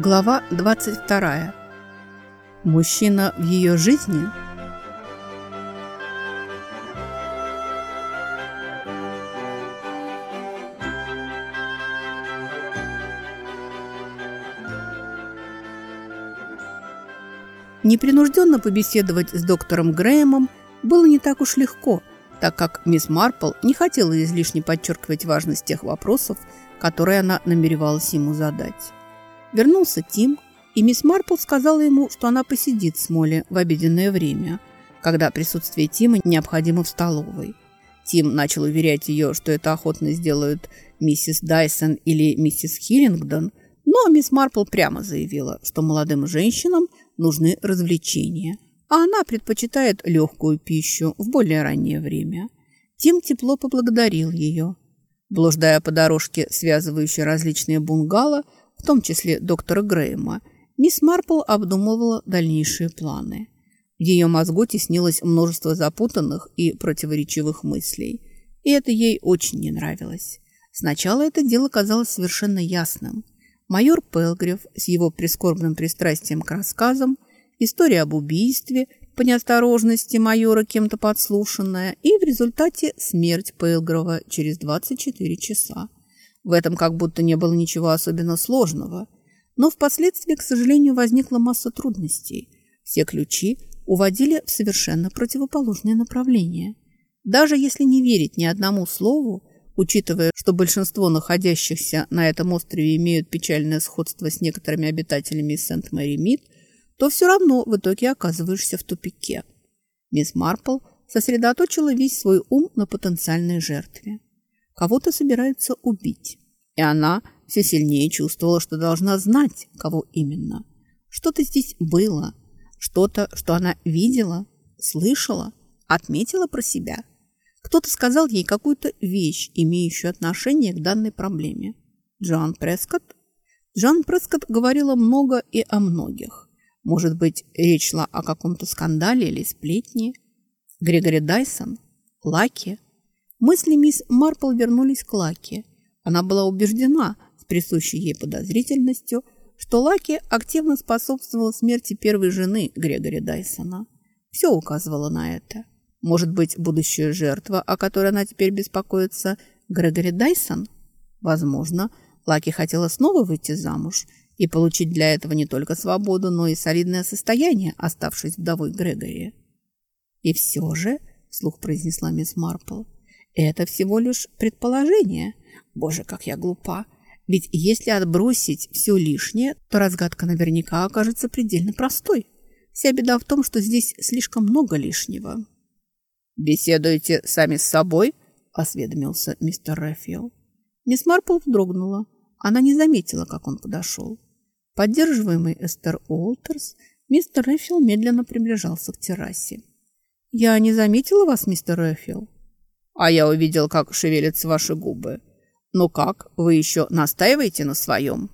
Глава 22. Мужчина в ее жизни? Непринужденно побеседовать с доктором Грэемом было не так уж легко, так как мисс Марпл не хотела излишне подчеркивать важность тех вопросов, которые она намеревалась ему задать. Вернулся Тим, и мисс Марпл сказала ему, что она посидит с Молли в обеденное время, когда присутствие Тима необходимо в столовой. Тим начал уверять ее, что это охотно сделают миссис Дайсон или миссис Хиллингдон, но мисс Марпл прямо заявила, что молодым женщинам нужны развлечения, а она предпочитает легкую пищу в более раннее время. Тим тепло поблагодарил ее. Блуждая по дорожке, связывающей различные бунгало, в том числе доктора Грэема, мисс Марпл обдумывала дальнейшие планы. В ее мозгу теснилось множество запутанных и противоречивых мыслей. И это ей очень не нравилось. Сначала это дело казалось совершенно ясным. Майор Пелгрев с его прискорбным пристрастием к рассказам, история об убийстве, по неосторожности майора кем-то подслушанная, и в результате смерть Пелгрова через 24 часа. В этом как будто не было ничего особенно сложного. Но впоследствии, к сожалению, возникла масса трудностей. Все ключи уводили в совершенно противоположное направление. Даже если не верить ни одному слову, учитывая, что большинство находящихся на этом острове имеют печальное сходство с некоторыми обитателями Сент-Мэри-Мид, то все равно в итоге оказываешься в тупике. Мисс Марпл сосредоточила весь свой ум на потенциальной жертве. Кого-то собираются убить. И она все сильнее чувствовала, что должна знать, кого именно. Что-то здесь было. Что-то, что она видела, слышала, отметила про себя. Кто-то сказал ей какую-то вещь, имеющую отношение к данной проблеме. Джоан Прескотт? Джоан Прескотт говорила много и о многих. Может быть, речь шла о каком-то скандале или сплетне? Грегори Дайсон? Лаки? Мысли мисс Марпл вернулись к Лаке. Она была убеждена, с присущей ей подозрительностью, что Лаки активно способствовал смерти первой жены Грегори Дайсона. Все указывало на это. Может быть, будущая жертва, о которой она теперь беспокоится, Грегори Дайсон? Возможно, Лаки хотела снова выйти замуж и получить для этого не только свободу, но и солидное состояние, оставшись вдовой Грегори. «И все же», — вслух произнесла мисс Марпл, — это всего лишь предположение. Боже, как я глупа. Ведь если отбросить все лишнее, то разгадка наверняка окажется предельно простой. Вся беда в том, что здесь слишком много лишнего. «Беседуете сами с собой?» – осведомился мистер Рэффил. Мисс Марпл вздрогнула. Она не заметила, как он подошел. Поддерживаемый Эстер Уолтерс, мистер Рэффил медленно приближался к террасе. «Я не заметила вас, мистер Рэффил?» А я увидел, как шевелятся ваши губы. Ну как, вы еще настаиваете на своем?»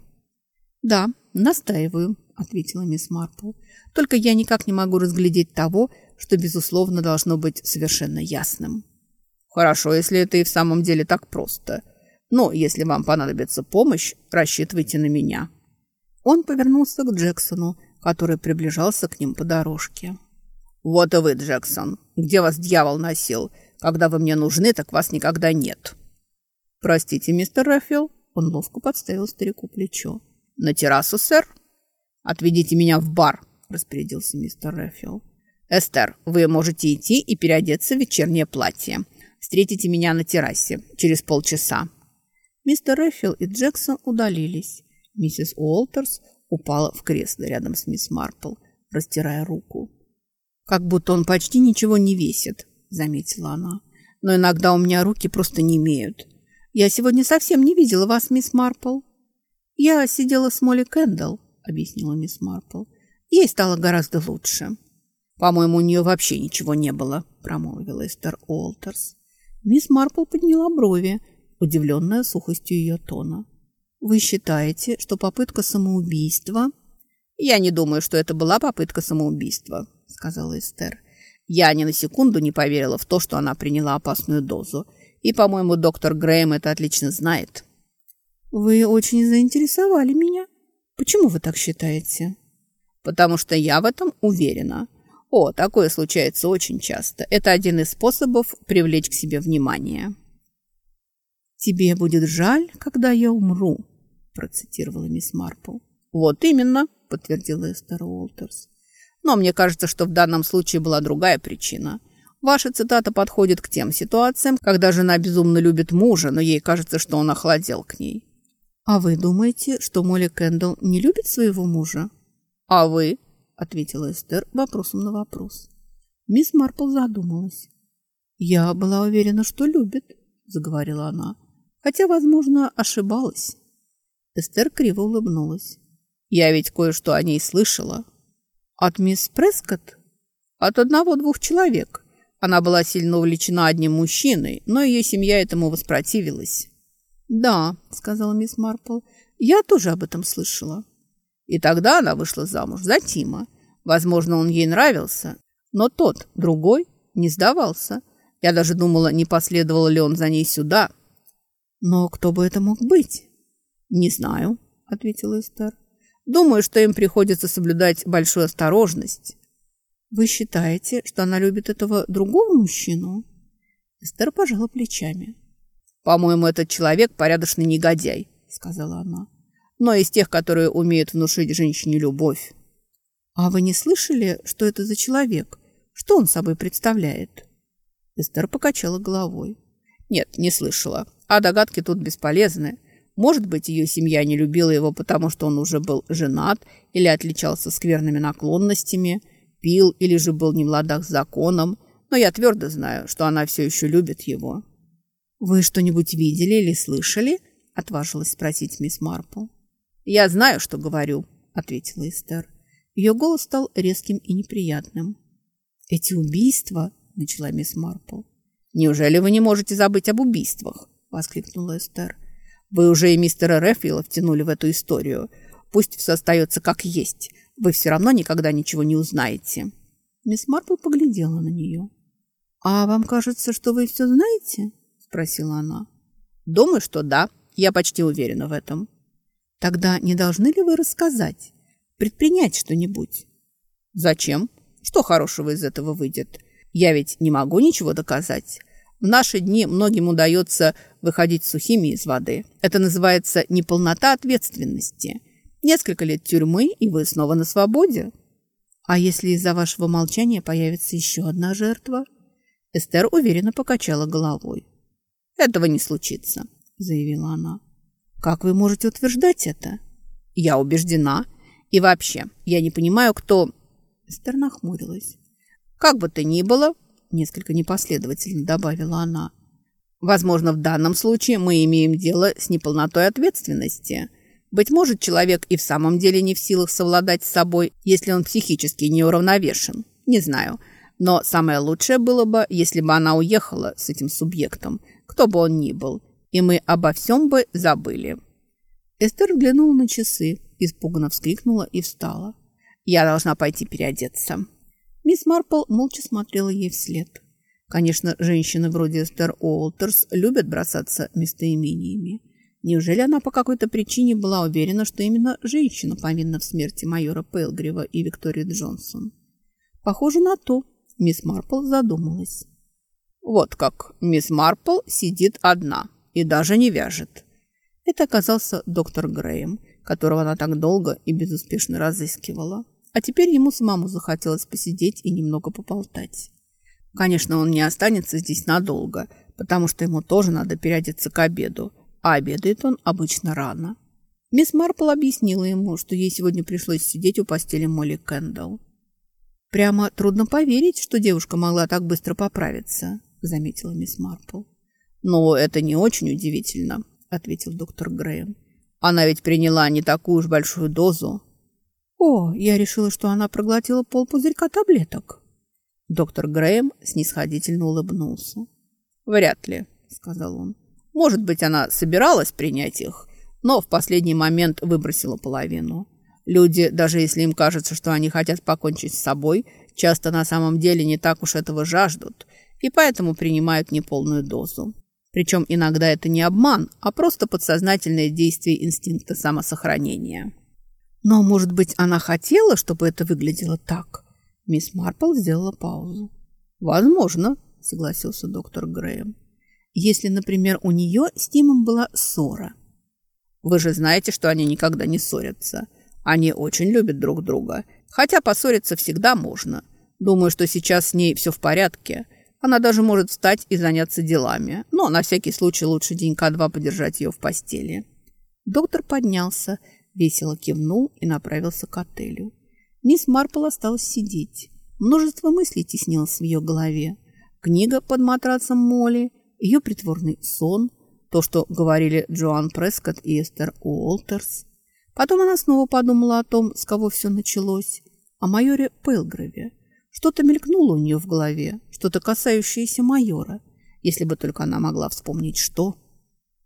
«Да, настаиваю», — ответила мисс Марпл. «Только я никак не могу разглядеть того, что, безусловно, должно быть совершенно ясным». «Хорошо, если это и в самом деле так просто. Но если вам понадобится помощь, рассчитывайте на меня». Он повернулся к Джексону, который приближался к ним по дорожке. «Вот и вы, Джексон. Где вас дьявол носил? Когда вы мне нужны, так вас никогда нет». «Простите, мистер Рафил». Он ловко подставил старику плечо. «На террасу, сэр?» «Отведите меня в бар», — распорядился мистер Рафил. «Эстер, вы можете идти и переодеться в вечернее платье. Встретите меня на террасе через полчаса». Мистер Рафил и Джексон удалились. Миссис Уолтерс упала в кресло рядом с мисс Марпл, растирая руку. «Как будто он почти ничего не весит», заметила она. «Но иногда у меня руки просто не имеют. Я сегодня совсем не видела вас, мисс Марпл». «Я сидела с Молли Кэндалл», — объяснила мисс Марпл. «Ей стало гораздо лучше». «По-моему, у нее вообще ничего не было», — промолвила Эстер Уолтерс. Мисс Марпл подняла брови, удивленная сухостью ее тона. «Вы считаете, что попытка самоубийства...» «Я не думаю, что это была попытка самоубийства», — сказала Эстер. Я ни на секунду не поверила в то, что она приняла опасную дозу. И, по-моему, доктор Грэем это отлично знает. «Вы очень заинтересовали меня», Почему вы так считаете? Потому что я в этом уверена. О, такое случается очень часто. Это один из способов привлечь к себе внимание. «Тебе будет жаль, когда я умру», – процитировала мисс Марпл. «Вот именно», – подтвердила Эстер Уолтерс. «Но мне кажется, что в данном случае была другая причина. Ваша цитата подходит к тем ситуациям, когда жена безумно любит мужа, но ей кажется, что он охладел к ней». «А вы думаете, что Молли Кэндалл не любит своего мужа?» «А вы?» – ответила Эстер вопросом на вопрос. Мисс Марпл задумалась. «Я была уверена, что любит», – заговорила она хотя, возможно, ошибалась. Эстер криво улыбнулась. «Я ведь кое-что о ней слышала». «От мисс Прескотт?» «От одного-двух человек. Она была сильно увлечена одним мужчиной, но ее семья этому воспротивилась». «Да», — сказала мисс Марпл, — «я тоже об этом слышала». И тогда она вышла замуж за Тима. Возможно, он ей нравился, но тот, другой, не сдавался. Я даже думала, не последовал ли он за ней сюда, «Но кто бы это мог быть?» «Не знаю», — ответила Эстер. «Думаю, что им приходится соблюдать большую осторожность». «Вы считаете, что она любит этого другого мужчину?» Эстер пожала плечами. «По-моему, этот человек порядочный негодяй», — сказала она. «Но из тех, которые умеют внушить женщине любовь». «А вы не слышали, что это за человек? Что он собой представляет?» Эстер покачала головой. «Нет, не слышала. А догадки тут бесполезны. Может быть, ее семья не любила его, потому что он уже был женат или отличался скверными наклонностями, пил или же был не в ладах с законом, но я твердо знаю, что она все еще любит его. «Вы что-нибудь видели или слышали?» – отважилась спросить мисс Марпл. «Я знаю, что говорю», – ответила Эстер. Ее голос стал резким и неприятным. «Эти убийства?» – начала мисс Марпл. «Неужели вы не можете забыть об убийствах?» воскликнула Эстер. «Вы уже и мистера Реффила втянули в эту историю. Пусть все остается как есть. Вы все равно никогда ничего не узнаете». Мисс Марпл поглядела на нее. «А вам кажется, что вы все знаете?» спросила она. «Думаю, что да. Я почти уверена в этом». «Тогда не должны ли вы рассказать? Предпринять что-нибудь?» «Зачем? Что хорошего из этого выйдет? Я ведь не могу ничего доказать. В наши дни многим удается выходить сухими из воды. Это называется неполнота ответственности. Несколько лет тюрьмы, и вы снова на свободе. А если из-за вашего молчания появится еще одна жертва? Эстер уверенно покачала головой. Этого не случится, заявила она. Как вы можете утверждать это? Я убеждена. И вообще, я не понимаю, кто... Эстер нахмурилась. Как бы то ни было, несколько непоследовательно добавила она. Возможно, в данном случае мы имеем дело с неполнотой ответственности. Быть может, человек и в самом деле не в силах совладать с собой, если он психически неуравновешен. Не знаю. Но самое лучшее было бы, если бы она уехала с этим субъектом, кто бы он ни был, и мы обо всем бы забыли. Эстер взглянула на часы, испуганно вскрикнула и встала. «Я должна пойти переодеться». Мисс Марпл молча смотрела ей вслед. Конечно, женщины вроде Эстер Уолтерс любят бросаться местоимениями. Неужели она по какой-то причине была уверена, что именно женщина повинна в смерти майора Пейлгрива и Виктории Джонсон? Похоже на то. Мисс Марпл задумалась. Вот как мисс Марпл сидит одна и даже не вяжет. Это оказался доктор Грэем, которого она так долго и безуспешно разыскивала. А теперь ему самому захотелось посидеть и немного поболтать. Конечно, он не останется здесь надолго, потому что ему тоже надо переодеться к обеду, а обедает он обычно рано. Мисс Марпл объяснила ему, что ей сегодня пришлось сидеть у постели Молли Кэндалл. «Прямо трудно поверить, что девушка могла так быстро поправиться», — заметила мисс Марпл. «Ну, это не очень удивительно», — ответил доктор Грэем. «Она ведь приняла не такую уж большую дозу, «О, я решила, что она проглотила полпузырька таблеток». Доктор Грэм снисходительно улыбнулся. «Вряд ли», — сказал он. «Может быть, она собиралась принять их, но в последний момент выбросила половину. Люди, даже если им кажется, что они хотят покончить с собой, часто на самом деле не так уж этого жаждут, и поэтому принимают неполную дозу. Причем иногда это не обман, а просто подсознательное действие инстинкта самосохранения». Но, может быть, она хотела, чтобы это выглядело так? Мисс Марпл сделала паузу. Возможно, согласился доктор Грэем. Если, например, у нее с Тимом была ссора. Вы же знаете, что они никогда не ссорятся. Они очень любят друг друга. Хотя поссориться всегда можно. Думаю, что сейчас с ней все в порядке. Она даже может встать и заняться делами. Но на всякий случай лучше денька-два подержать ее в постели. Доктор поднялся, весело кивнул и направился к отелю. Мисс Марпл осталась сидеть. Множество мыслей теснилось в ее голове. Книга под матрацем Молли, ее притворный сон, то, что говорили Джоан Прескотт и Эстер Уолтерс. Потом она снова подумала о том, с кого все началось, о майоре Пелгрове. Что-то мелькнуло у нее в голове, что-то касающееся майора. Если бы только она могла вспомнить, что...